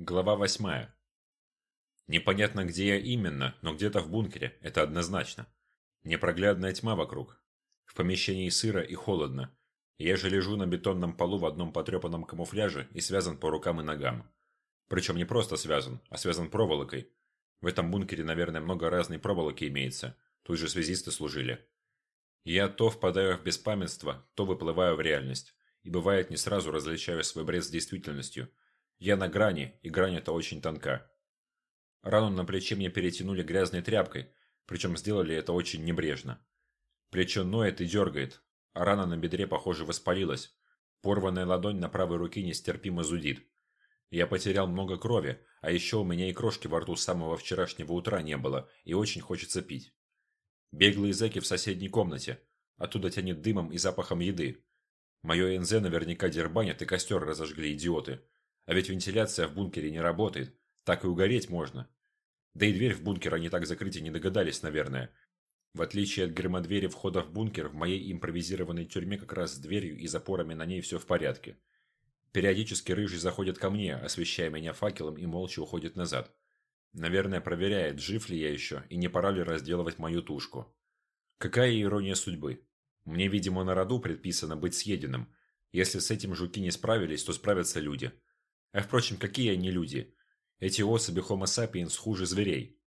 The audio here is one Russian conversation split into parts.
Глава восьмая. Непонятно, где я именно, но где-то в бункере, это однозначно. Непроглядная тьма вокруг. В помещении сыро и холодно. Я же лежу на бетонном полу в одном потрепанном камуфляже и связан по рукам и ногам. Причем не просто связан, а связан проволокой. В этом бункере, наверное, много разной проволоки имеется. Тут же связисты служили. Я то впадаю в беспамятство, то выплываю в реальность. И бывает не сразу различаю свой бред с действительностью – я на грани, и грань эта очень тонка. Рану на плече мне перетянули грязной тряпкой, причем сделали это очень небрежно. Плечо ноет и дергает, а рана на бедре, похоже, воспалилась. Порванная ладонь на правой руке нестерпимо зудит. Я потерял много крови, а еще у меня и крошки во рту с самого вчерашнего утра не было, и очень хочется пить. Беглые зэки в соседней комнате. Оттуда тянет дымом и запахом еды. Мое НЗ наверняка дербанят и костер разожгли идиоты. А ведь вентиляция в бункере не работает. Так и угореть можно. Да и дверь в бункер они так закрыть и не догадались, наверное. В отличие от гермодвери входа в бункер, в моей импровизированной тюрьме как раз с дверью и запорами на ней все в порядке. Периодически рыжий заходит ко мне, освещая меня факелом и молча уходит назад. Наверное, проверяет, жив ли я еще и не пора ли разделывать мою тушку. Какая ирония судьбы. Мне, видимо, на роду предписано быть съеденным. Если с этим жуки не справились, то справятся люди. А впрочем, какие они люди? Эти особи Homo sapiens хуже зверей.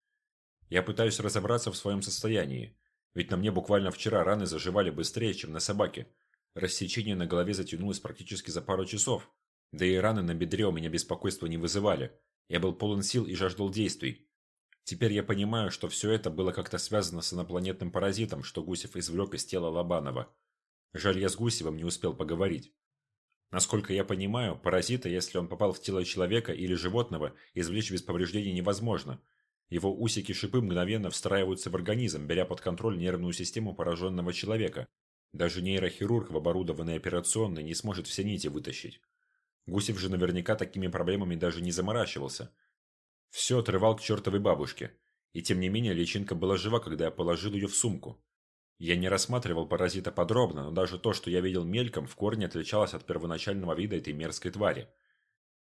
Я пытаюсь разобраться в своем состоянии. Ведь на мне буквально вчера раны заживали быстрее, чем на собаке. Рассечение на голове затянулось практически за пару часов. Да и раны на бедре у меня беспокойства не вызывали. Я был полон сил и жаждал действий. Теперь я понимаю, что все это было как-то связано с инопланетным паразитом, что Гусев извлек из тела Лобанова. Жаль, я с Гусевым не успел поговорить. Насколько я понимаю, паразита, если он попал в тело человека или животного, извлечь без повреждений невозможно. Его усики-шипы мгновенно встраиваются в организм, беря под контроль нервную систему пораженного человека. Даже нейрохирург в оборудованной операционной не сможет все нити вытащить. Гусев же наверняка такими проблемами даже не заморачивался. Все отрывал к чертовой бабушке. И тем не менее личинка была жива, когда я положил ее в сумку. Я не рассматривал паразита подробно, но даже то, что я видел мельком, в корне отличалось от первоначального вида этой мерзкой твари.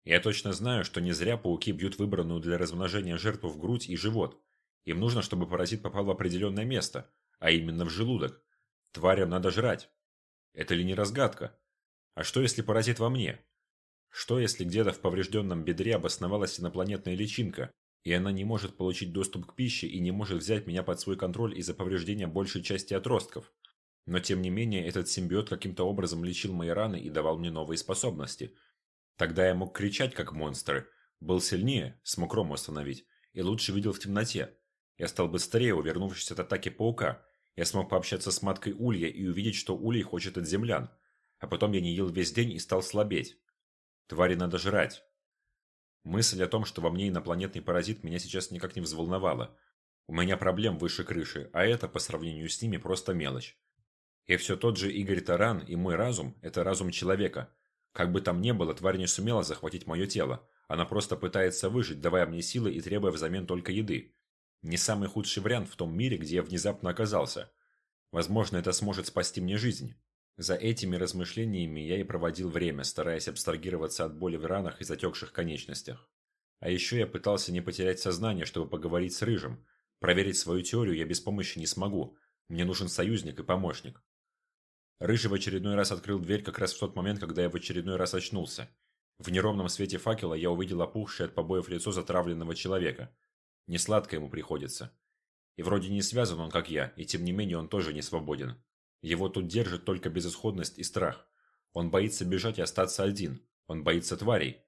Я точно знаю, что не зря пауки бьют выбранную для размножения жертву в грудь и живот. Им нужно, чтобы паразит попал в определенное место, а именно в желудок. Тварям надо жрать. Это ли не разгадка? А что, если паразит во мне? Что, если где-то в поврежденном бедре обосновалась инопланетная личинка, и она не может получить доступ к пище и не может взять меня под свой контроль из-за повреждения большей части отростков. Но тем не менее, этот симбиот каким-то образом лечил мои раны и давал мне новые способности. Тогда я мог кричать, как монстры, был сильнее, смог Рому остановить, и лучше видел в темноте. Я стал быстрее, увернувшись от атаки паука. Я смог пообщаться с маткой Улья и увидеть, что Улей хочет от землян. А потом я не ел весь день и стал слабеть. Твари надо жрать. Мысль о том, что во мне инопланетный паразит, меня сейчас никак не взволновала. У меня проблем выше крыши, а это, по сравнению с ними, просто мелочь. И все тот же Игорь Таран и мой разум – это разум человека. Как бы там ни было, тварь не сумела захватить мое тело. Она просто пытается выжить, давая мне силы и требуя взамен только еды. Не самый худший вариант в том мире, где я внезапно оказался. Возможно, это сможет спасти мне жизнь. За этими размышлениями я и проводил время, стараясь абстрагироваться от боли в ранах и затекших конечностях. А еще я пытался не потерять сознание, чтобы поговорить с Рыжим. Проверить свою теорию я без помощи не смогу. Мне нужен союзник и помощник. Рыжий в очередной раз открыл дверь как раз в тот момент, когда я в очередной раз очнулся. В неровном свете факела я увидел опухшее от побоев лицо затравленного человека. Несладко ему приходится. И вроде не связан он, как я, и тем не менее он тоже не свободен. Его тут держит только безысходность и страх. Он боится бежать и остаться один. Он боится тварей.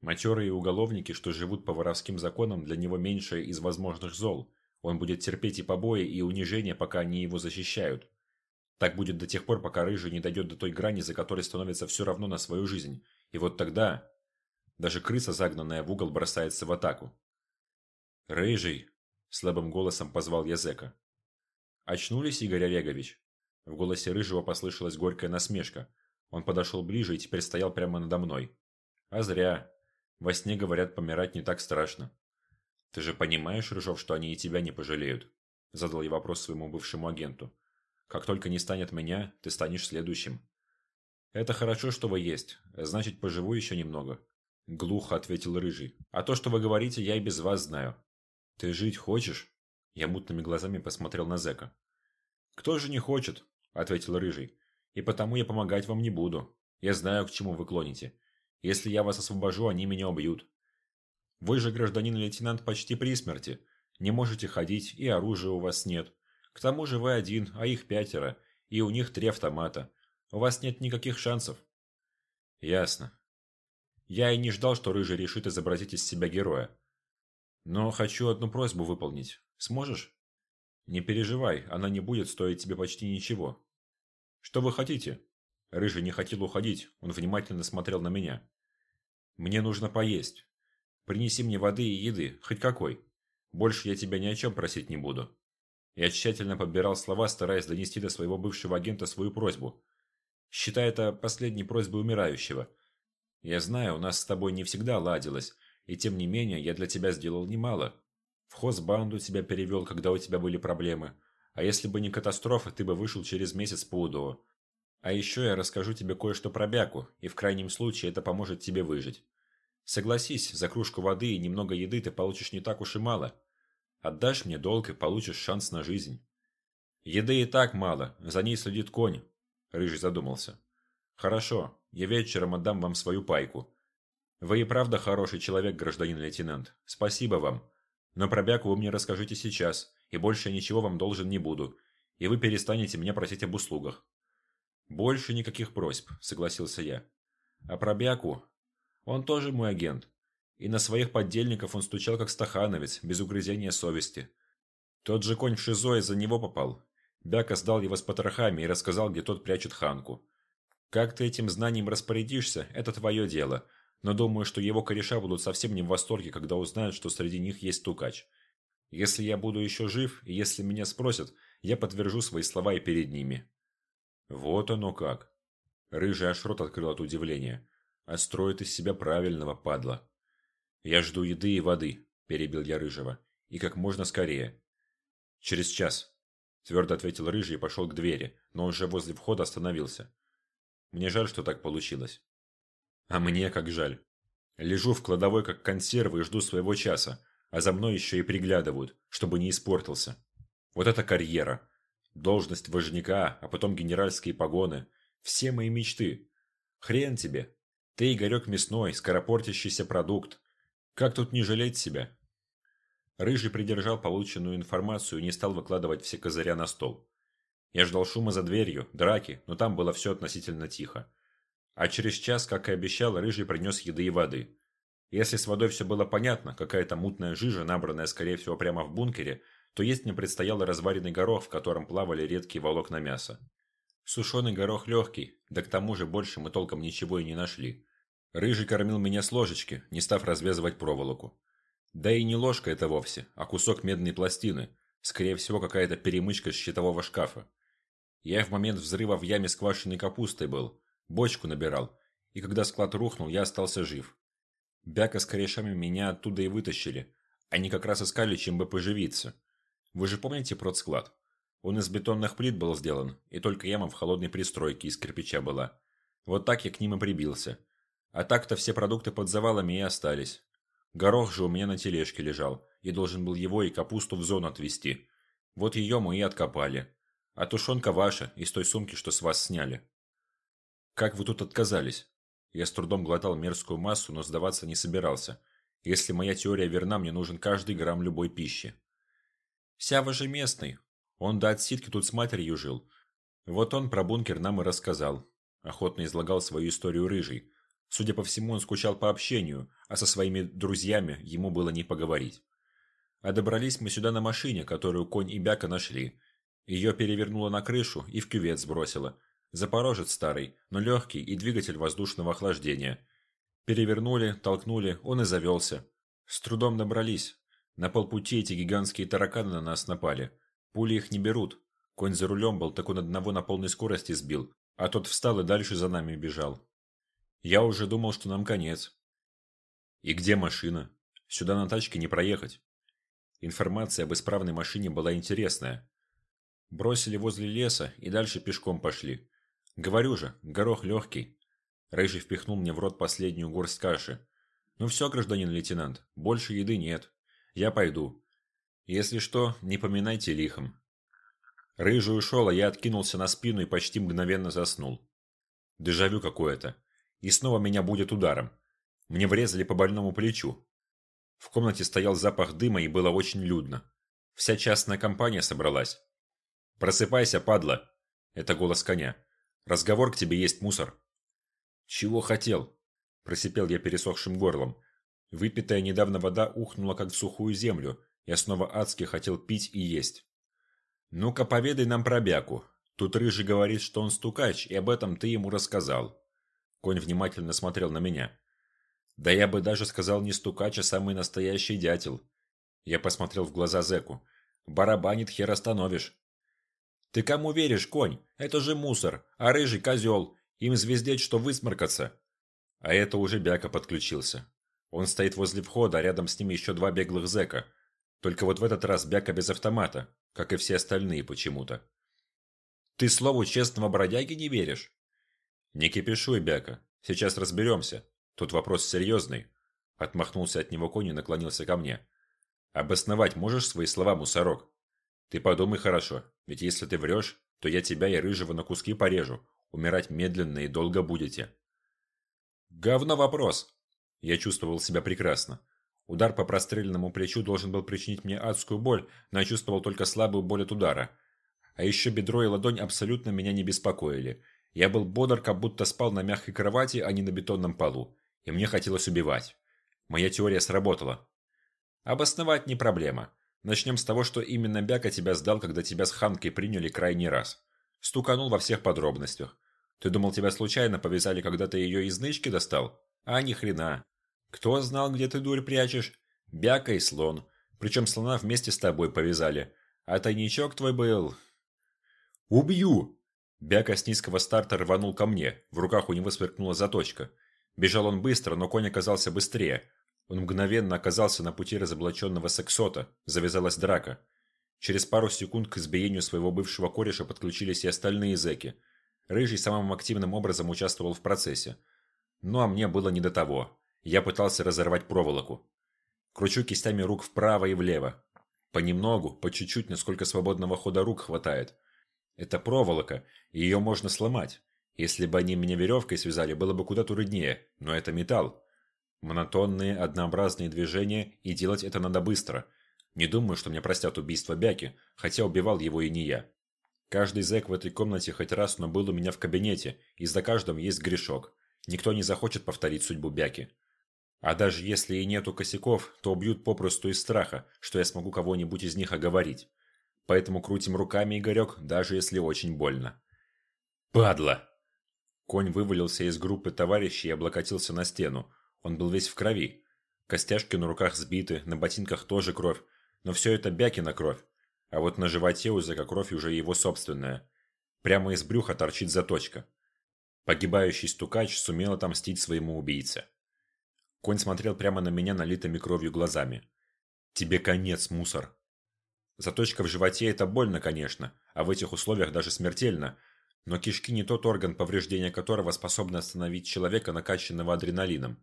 Матерые уголовники, что живут по воровским законам, для него меньшее из возможных зол. Он будет терпеть и побои, и унижения, пока они его защищают. Так будет до тех пор, пока Рыжий не дойдет до той грани, за которой становится все равно на свою жизнь. И вот тогда... Даже крыса, загнанная в угол, бросается в атаку. «Рыжий!» – слабым голосом позвал я зэка. «Очнулись, Игорь Олегович?» В голосе Рыжего послышалась горькая насмешка. Он подошел ближе и теперь стоял прямо надо мной. А зря. Во сне, говорят, помирать не так страшно. Ты же понимаешь, Рыжов, что они и тебя не пожалеют? Задал я вопрос своему бывшему агенту. Как только не станет меня, ты станешь следующим. Это хорошо, что вы есть. Значит, поживу еще немного. – глухо ответил Рыжий. «А то, что вы говорите, я и без вас знаю». «Ты жить хочешь?» Я мутными глазами посмотрел на зэка. «Кто же не хочет?» – ответил Рыжий. «И потому я помогать вам не буду. Я знаю, к чему вы клоните. Если я вас освобожу, они меня убьют. Вы же, гражданин лейтенант, почти при смерти. Не можете ходить, и оружия у вас нет. К тому же вы один, а их пятеро, и у них три автомата. У вас нет никаких шансов. Ясно. Я и не ждал, что Рыжий решит изобразить из себя героя. Но хочу одну просьбу выполнить. Сможешь? Не переживай, она не будет стоить тебе почти ничего. Что вы хотите? Рыжий не хотел уходить, он внимательно смотрел на меня. Мне нужно поесть. Принеси мне воды и еды, хоть какой. Больше я тебя ни о чем просить не буду. Я тщательно подбирал слова, стараясь донести до своего бывшего агента свою просьбу. Считай это последней просьбой умирающего. Я знаю, у нас с тобой не всегда ладилось, и тем не менее я для тебя сделал немало. В хозбанду тебя перевел, когда у тебя были проблемы. А если бы не катастрофа, ты бы вышел через месяц по УДО. А еще я расскажу тебе кое-что про Бяку, и в крайнем случае это поможет тебе выжить. Согласись, за кружку воды и немного еды ты получишь не так уж и мало. Отдашь мне долг и получишь шанс на жизнь. Еды и так мало, за ней следит конь. Рыжий задумался. Хорошо, я вечером отдам вам свою пайку. Вы и правда хороший человек, гражданин лейтенант. Спасибо вам. Но про Бяку вы мне расскажите сейчас, и больше я ничего вам должен не буду, и вы перестанете меня просить об услугах. Больше никаких просьб, согласился я. А про Бяку? Он тоже мой агент. И на своих поддельников он стучал как стахановец, без угрызения совести. Тот же конь в ШИЗО из-за него попал. Бяка сдал его с потрохами и рассказал, где тот прячет Ханку. Как ты этим знанием распорядишься, это твое дело, но думаю, что его кореша будут совсем не в восторге, когда узнают, что среди них есть Тукач. Если я буду еще жив, и если меня спросят, я подтвержу свои слова и перед ними. Вот оно как. Рыжий аж рот открыл от удивления. А строит из себя правильного падла. Я жду еды и воды, перебил я Рыжего. И как можно скорее. Через час. Твердо ответил Рыжий и пошел к двери, но уже возле входа остановился. Мне жаль, что так получилось. А мне как жаль. Лежу в кладовой как консервы и жду своего часа, а за мной еще и приглядывают, чтобы не испортился. Вот это карьера. Должность вожняка, а потом генеральские погоны. Все мои мечты. Хрен тебе. Ты, Игорек Мясной, скоропортящийся продукт. Как тут не жалеть себя? Рыжий придержал полученную информацию и не стал выкладывать все козыря на стол. Я ждал шума за дверью, драки, но там было все относительно тихо. А через час, как и обещал, Рыжий принес еды и воды. Если с водой все было понятно, какая-то мутная жижа, набранная, скорее всего, прямо в бункере, то есть мне предстояло разваренный горох, в котором плавали редкие волокна мяса. Сушеный горох легкий, да к тому же больше мы толком ничего и не нашли. Рыжий кормил меня с ложечки, не став развязывать проволоку. Да и не ложка это вовсе, а кусок медной пластины, скорее всего какая-то перемычка с щитового шкафа. Я в момент взрыва в яме с квашеной капустой был, бочку набирал, и когда склад рухнул, я остался жив. Бяка с корешами меня оттуда и вытащили, они как раз искали, чем бы поживиться. Вы же помните продсклад? Он из бетонных плит был сделан, и только яма в холодной пристройке из кирпича была. Вот так я к ним и прибился. А так-то все продукты под завалами и остались. Горох же у меня на тележке лежал, и должен был его и капусту в зону отвезти. Вот ее мы и откопали. А тушенка ваша, из той сумки, что с вас сняли. Как вы тут отказались? Я с трудом глотал мерзкую массу, но сдаваться не собирался. Если моя теория верна, мне нужен каждый грамм любой пищи. Сява же местный. Он до отсидки тут с матерью жил. Вот он про бункер нам и рассказал. Охотно излагал свою историю рыжий. Судя по всему, он скучал по общению, а со своими друзьями ему было не поговорить. А добрались мы сюда на машине, которую конь и бяка нашли. Ее перевернуло на крышу и в кювет сбросило. Запорожец старый, но легкий и двигатель воздушного охлаждения. Перевернули, толкнули, он и завелся. С трудом добрались. На полпути эти гигантские тараканы на нас напали. Пули их не берут. Конь за рулем был, так он одного на полной скорости сбил, а тот встал и дальше за нами бежал. Я уже думал, что нам конец. И где машина? Сюда на тачке не проехать. Информация об исправной машине была интересная. Бросили возле леса и дальше пешком пошли. Говорю же, горох легкий. Рыжий впихнул мне в рот последнюю горсть каши. Ну все, гражданин лейтенант, больше еды нет. Я пойду. Если что, не поминайте лихом. Рыжий ушел, а я откинулся на спину и почти мгновенно заснул. Дежавю какое-то. И снова меня будет ударом. Мне врезали по больному плечу. В комнате стоял запах дыма и было очень людно. Вся частная компания собралась. «Просыпайся, падла!» Это голос коня. «Разговор к тебе есть, мусор!» «Чего хотел?» Просипел я пересохшим горлом. Выпитая недавно вода ухнула, как в сухую землю. Я снова адски хотел пить и есть. «Ну-ка, поведай нам про Бяку. Тут Рыжий говорит, что он стукач, и об этом ты ему рассказал». Конь внимательно смотрел на меня. «Да я бы даже сказал не стукач, а самый настоящий дятел». Я посмотрел в глаза зэку. «Барабанит, хер остановишь». «Ты кому веришь, конь? Это же мусор, а Рыжий – козел. Им звездеть, что высморкаться». А это уже Бяка подключился. Он стоит возле входа, а рядом с ним еще два беглых зэка. Только вот в этот раз Бяка без автомата, как и все остальные почему-то. «Ты слову честного бродяги не веришь?» «Не кипишуй, Бяка. Сейчас разберемся. Тут вопрос серьезный». Отмахнулся от него конь и наклонился ко мне. «Обосновать можешь свои слова, мусорок? Ты подумай хорошо, ведь если ты врешь, то я тебя и рыжего на куски порежу. Умирать медленно и долго будете». «Говно вопрос!» Я чувствовал себя прекрасно. Удар по простреленному плечу должен был причинить мне адскую боль, но я чувствовал только слабую боль от удара. А еще бедро и ладонь абсолютно меня не беспокоили. Я был бодр, как будто спал на мягкой кровати, а не на бетонном полу. И мне хотелось убивать. Моя теория сработала. Обосновать не проблема. Начнем с того, что именно Бяка тебя сдал, когда тебя с Ханкой приняли крайний раз. Стуканул во всех подробностях. Ты думал, тебя случайно повязали, когда ты ее из нычки достал? А ни хрена. Кто знал, где ты дурь прячешь? Бяка и слон. Причем слона вместе с тобой повязали. А тайничок твой был... «Убью!» Бяка с низкого старта рванул ко мне. В руках у него сверкнула заточка. Бежал он быстро, но конь оказался быстрее. Он мгновенно оказался на пути разоблаченного сексота. Завязалась драка. Через пару секунд к избиению своего бывшего кореша подключились и остальные зэки. Рыжий самым активным образом участвовал в процессе. Ну а мне было не до того. Я пытался разорвать проволоку. Кручу кистями рук вправо и влево. Понемногу, по чуть-чуть, насколько свободного хода рук хватает. Это проволока, и ее можно сломать. Если бы они меня веревкой связали, было бы куда труднее, но это металл. Монотонные, однообразные движения, и делать это надо быстро. Не думаю, что мне простят убийство Бяки, хотя убивал его и не я. Каждый зэк в этой комнате хоть раз, но был у меня в кабинете, и за каждым есть грешок. Никто не захочет повторить судьбу Бяки. А даже если и нету косяков, то убьют попросту из страха, что я смогу кого-нибудь из них оговорить. Поэтому крутим руками, Игорек, даже если очень больно. «Падла!» Конь вывалился из группы товарищей и облокотился на стену. Он был весь в крови. Костяшки на руках сбиты, на ботинках тоже кровь. Но все это Бякина кровь. А вот на животе у зэка кровь уже его собственная. Прямо из брюха торчит заточка. Погибающий стукач сумел отомстить своему убийце. Конь смотрел прямо на меня налитыми кровью глазами. «Тебе конец, мусор!» Заточка в животе – это больно, конечно, а в этих условиях даже смертельно. Но кишки не тот орган, повреждения которого способны остановить человека, накачанного адреналином.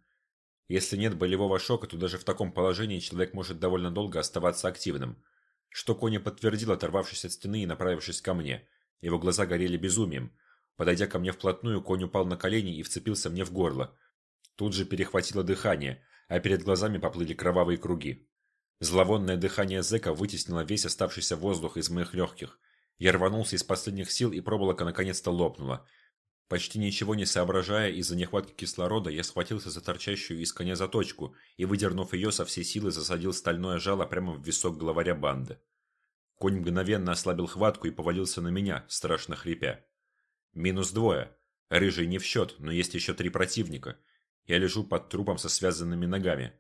Если нет болевого шока, то даже в таком положении человек может довольно долго оставаться активным. Что Коня подтвердил, оторвавшись от стены и направившись ко мне. Его глаза горели безумием. Подойдя ко мне вплотную, конь упал на колени и вцепился мне в горло. Тут же перехватило дыхание, а перед глазами поплыли кровавые круги. Зловонное дыхание зэка вытеснило весь оставшийся воздух из моих легких. Я рванулся из последних сил, и проволока наконец-то лопнула. Почти ничего не соображая из-за нехватки кислорода, я схватился за торчащую из коня заточку и, выдернув ее, со всей силы засадил стальное жало прямо в висок главаря банды. Конь мгновенно ослабил хватку и повалился на меня, страшно хрипя. Минус двое. Рыжий не в счет, но есть еще три противника. Я лежу под трупом со связанными ногами.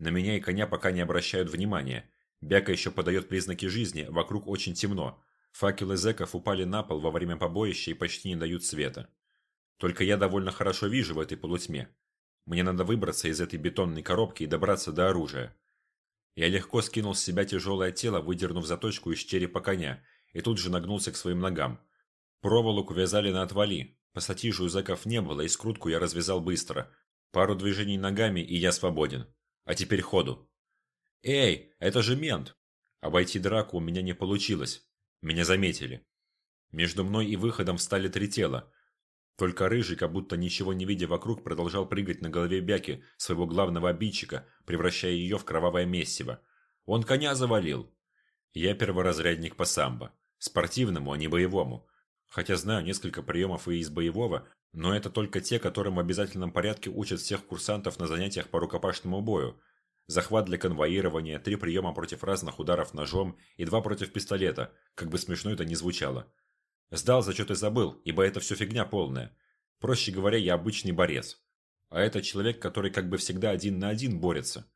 На меня и коня пока не обращают внимания. Бяка еще подает признаки жизни, вокруг очень темно. Факелы зэков упали на пол во время побоища и почти не дают света. Только я довольно хорошо вижу в этой полутьме. Мне надо выбраться из этой бетонной коробки и добраться до оружия. Я легко скинул с себя тяжелое тело, выдернув заточку из черепа коня, и тут же нагнулся к своим ногам. Проволоку вязали на отвали. Пассатижу у зэков не было, и скрутку я развязал быстро. Пару движений ногами, и я свободен. А теперь ходу. Эй, это же мент! Обойти драку у меня не получилось. Меня заметили. Между мной и выходом встали три тела. Только Рыжий, как будто ничего не видя вокруг, продолжал прыгать на голове Бяки, своего главного обидчика, превращая ее в кровавое месиво. Он коня завалил. Я перворазрядник по самбо. Спортивному, а не боевому. Хотя знаю несколько приемов и из боевого, но это только те, которым в обязательном порядке учат всех курсантов на занятиях по рукопашному бою. Захват для конвоирования, три приема против разных ударов ножом и два против пистолета, как бы смешно это ни звучало. Сдал зачет и забыл, ибо это все фигня полная. Проще говоря, я обычный борец. А это человек, который как бы всегда один на один борется.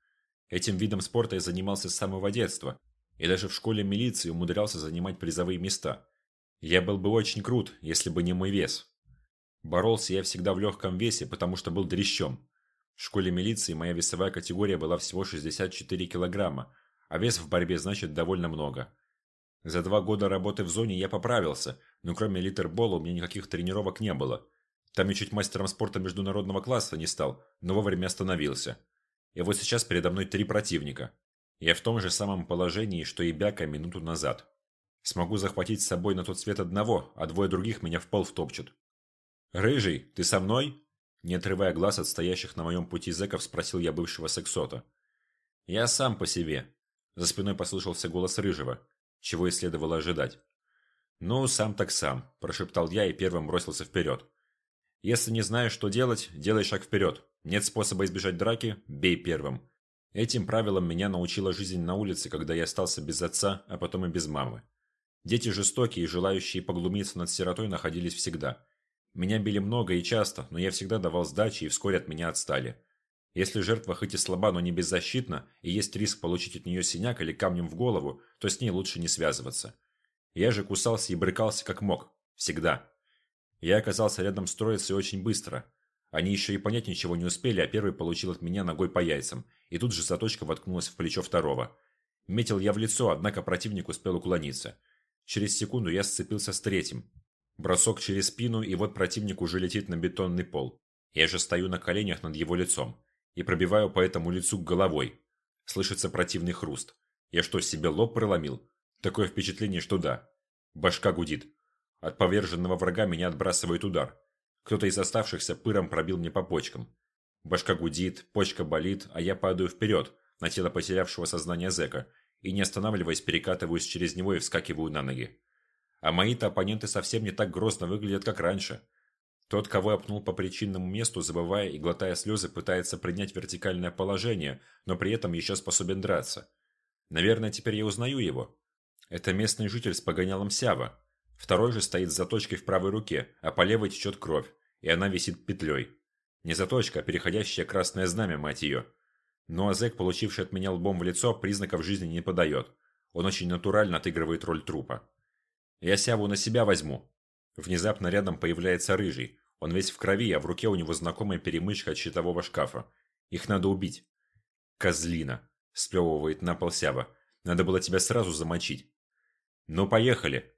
Этим видом спорта я занимался с самого детства, и даже в школе милиции умудрялся занимать призовые места. Я был бы очень крут, если бы не мой вес. Боролся я всегда в легком весе, потому что был дрещом. В школе милиции моя весовая категория была всего 64 килограмма, а вес в борьбе значит довольно много. За два года работы в зоне я поправился, но кроме литербола у меня никаких тренировок не было. Там я чуть мастером спорта международного класса не стал, но вовремя остановился. И вот сейчас передо мной три противника. Я в том же самом положении, что и Бяка минуту назад. Смогу захватить с собой на тот свет одного, а двое других меня в пол втопчут. «Рыжий, ты со мной?» Не отрывая глаз от стоящих на моем пути зэков, спросил я бывшего сексота. «Я сам по себе». За спиной послышался голос Рыжего, чего и следовало ожидать. «Ну, сам так сам», – прошептал я и первым бросился вперед. «Если не знаешь, что делать, делай шаг вперед. Нет способа избежать драки – бей первым. Этим правилам меня научила жизнь на улице, когда я остался без отца, а потом и без мамы. Дети жестокие и желающие поглумиться над сиротой находились всегда. Меня били много и часто, но я всегда давал сдачи и вскоре от меня отстали. Если жертва хоть и слаба, но не беззащитна, и есть риск получить от нее синяк или камнем в голову, то с ней лучше не связываться. Я же кусался и брыкался как мог. Всегда. Я оказался рядом с троицей очень быстро. Они еще и понять ничего не успели, а первый получил от меня ногой по яйцам, и тут же заточка воткнулась в плечо второго. Метил я в лицо, однако противник успел уклониться. Через секунду я сцепился с третьим. Бросок через спину, и вот противник уже летит на бетонный пол. Я же стою на коленях над его лицом и пробиваю по этому лицу головой. Слышится противный хруст. Я что, себе лоб проломил? Такое впечатление, что да. Башка гудит. От поверженного врага меня отбрасывает удар. Кто-то из оставшихся пыром пробил мне по почкам. Башка гудит, почка болит, а я падаю вперед, на тело потерявшего сознание зэка, и не останавливаясь перекатываюсь через него и вскакиваю на ноги. А мои-то оппоненты совсем не так грозно выглядят, как раньше. Тот, кого я пнул по причинному месту, забывая и глотая слезы, пытается принять вертикальное положение, но при этом еще способен драться. Наверное, теперь я узнаю его. Это местный житель с погонялом Сява. Второй же стоит с заточкой в правой руке, а по левой течет кровь, и она висит петлей. Не заточка, а переходящее красное знамя, мать ее. Но Азек, получивший от меня лбом в лицо, признаков жизни не подает. Он очень натурально отыгрывает роль трупа. Я Сяву на себя возьму. Внезапно рядом появляется Рыжий. Он весь в крови, а в руке у него знакомая перемычка от щитового шкафа. Их надо убить. Козлина. Сплевывает на пол Сява. Надо было тебя сразу замочить. Ну, поехали.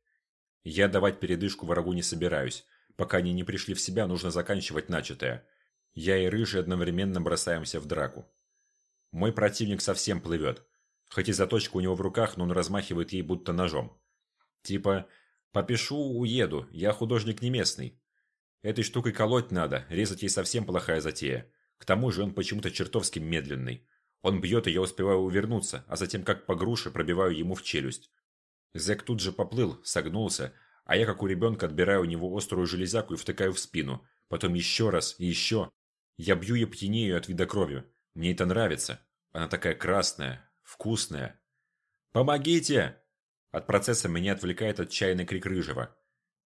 Я давать передышку врагу не собираюсь. Пока они не пришли в себя, нужно заканчивать начатое. Я и Рыжий одновременно бросаемся в драку. Мой противник совсем плывет. Хоть и заточка у него в руках, но он размахивает ей будто ножом. Типа, попишу, уеду, я художник не местный. Этой штукой колоть надо, резать ей совсем плохая затея. К тому же он почему-то чертовски медленный. Он бьет, и я успеваю увернуться, а затем как по груше пробиваю ему в челюсть. Зэк тут же поплыл, согнулся, а я как у ребенка отбираю у него острую железяку и втыкаю в спину. Потом еще раз и еще. Я бью и пьянею от вида крови. Мне это нравится. Она такая красная, вкусная. «Помогите!» От процесса меня отвлекает отчаянный крик Рыжего.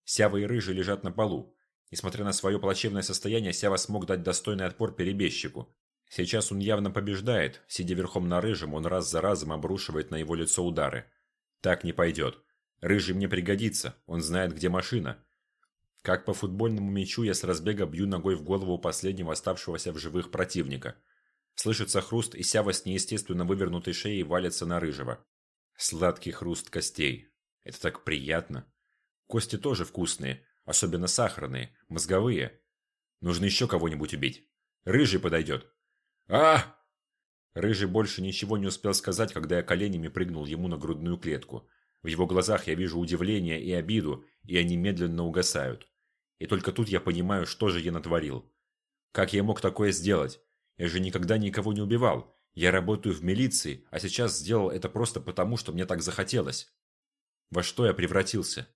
Сява и Рыжий лежат на полу. Несмотря на свое плачевное состояние, Сява смог дать достойный отпор перебежчику. Сейчас он явно побеждает. Сидя верхом на Рыжем, он раз за разом обрушивает на его лицо удары. Так не пойдет. Рыжий мне пригодится. Он знает, где машина. Как по футбольному мячу я с разбега бью ногой в голову последнего оставшегося в живых противника. Слышится хруст, и Сява с неестественно вывернутой шеей валится на Рыжего. Сладкий хруст костей. Это так приятно. Кости тоже вкусные, особенно сахарные, мозговые. Нужно еще кого-нибудь убить. Рыжий подойдет. а Рыжий больше ничего не успел сказать, когда я коленями прыгнул ему на грудную клетку. В его глазах я вижу удивление и обиду, и они медленно угасают. И только тут я понимаю, что же я натворил. Как я мог такое сделать? Я же никогда никого не убивал. Я работаю в милиции, а сейчас сделал это просто потому, что мне так захотелось. Во что я превратился?